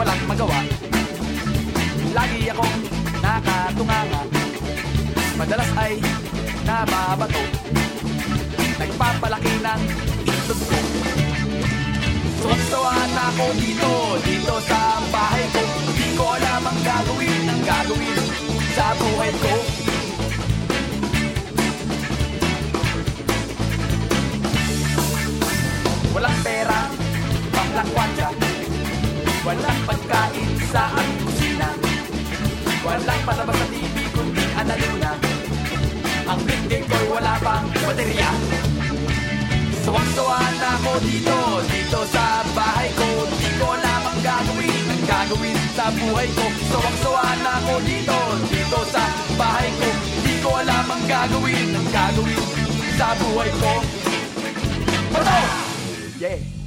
walang magawa. Lagi akong nakatunganga. Madalas ay nababato. Nagpapalaki ng itlog ko. Suwag-suwahan ako dito, dito sa bahay ko. Di ko alam ang gagawin, ang gagawin sa buhay ko. Walang pera, panglakwatsa Walang pagkain sa aming kusina Walang palabas sa TV kundi analuna Ang bigdig ko'y wala pang baterya. Suwang-suwaan na ako dito, dito sa bahay ko. Di ko alam ang gagawin, ang gagawin sa buhay ko. Suwang-suwaan na ako dito, dito sa bahay ko. Di ko alam ang gagawin, ang gagawin sa buhay ko. Ano? Yeah